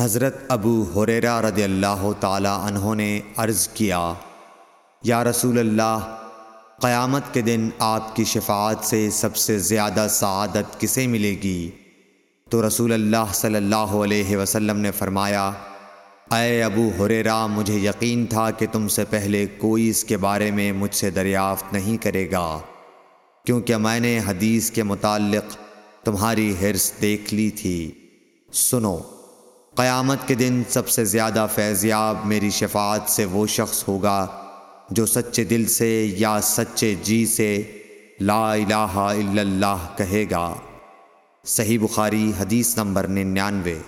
حضرت ابو حریرہ رضی اللہ تعالی عنہ نے عرض کیا، یا رسول اللہ، قیامت کے دن آپ کی شفاعت سے سب سے زیادہ سعادت کسے ملے گی؟ تو رسول اللہ صلی اللہ علیہ وسلم نے فرمایا، اے ابو حریرہ مجھے یقین تھا کہ تم سے پہلے کوئی اس کے بارے میں مجھ سے دریافت نہیں کرے گا، کیونکہ میں نے حدیث کے متعلق تمہاری حرص دیکھ لی تھی۔ سنو قیامت کے دن سب سے زیادہ فیضیاب میری شفاعت سے وہ شخص ہوگا جو سچے دل سے یا سچے جی سے لا الہ الا اللہ کہے گا۔ صحیح بخاری حدیث نمبر ننانوے۔